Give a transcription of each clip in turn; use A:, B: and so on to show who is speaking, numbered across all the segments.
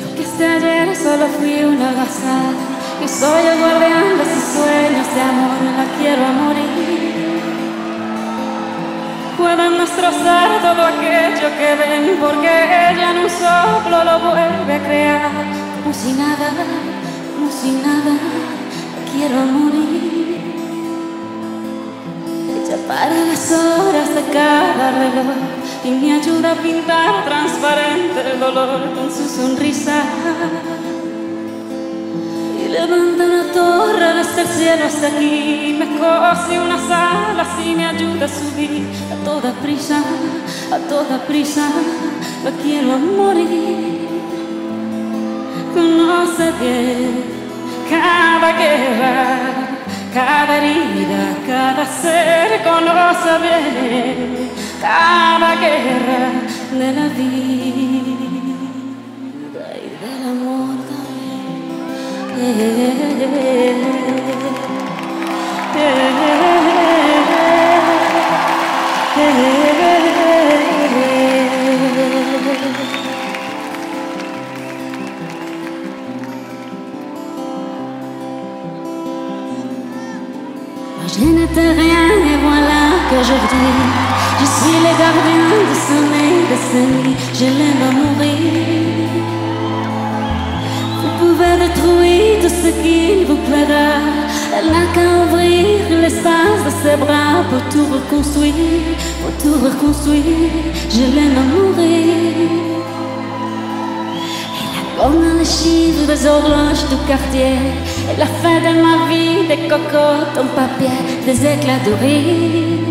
A: que este ayer solo fui una gazada y soy el guardián de sus sueños de amor, la quiero a morir. Pueden destrozar todo aquello que ven porque ella en un soplo lo vuelve a crear. Como si nada, como si nada, quiero morir. Ella para las horas de cada reloj y me ayuda a pintar transparente el dolor con su sonrisa. Y levanta una torre desde el cielo hasta aquí, me cose unas alas y me ayuda a subir a toda prisa, a toda prisa, lo quiero morir. Conoce bien cada guerra, cada herida, cada ser conoce bien de la vida y del amor Je n'étais rien et voilà qu'aujourd'hui je suis le gardien je l'aime à mourir. Vous pouvez détruire tout ce qu'il vous plaira, elle n'a qu'à ouvrir l'espace de ses bras pour tout reconstruire, pour tout reconstruire, je l'aime à mourir. Comme les chiffres des horloges du quartier, elle a fait de ma vie des cocottes en papier, des éclats de rire.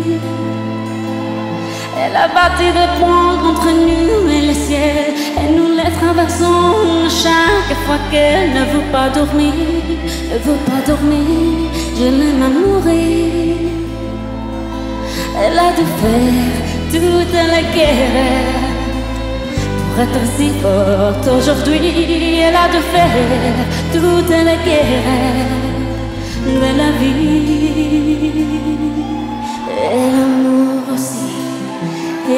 A: Elle a bâti des ponts entre nous et le ciel. Et nous les traversons chaque fois qu'elle ne veut pas dormir. Ne veut pas dormir, je l'aime à mourir. Elle a dû faire toute la guerre Pour être si forte aujourd'hui. Elle a dû faire toute la guerre de la vie pour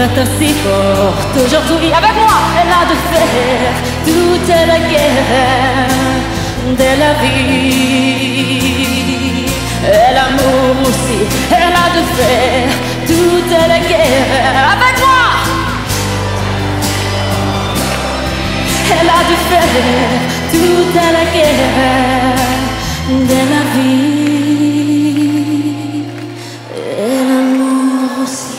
A: être si forte aujourd'hui. Avec moi, elle a dû faire toute la guerre de la vie. Et l'amour aussi, elle a dû faire elle a dû faire toute la guerre de la vie. Et l'amour aussi.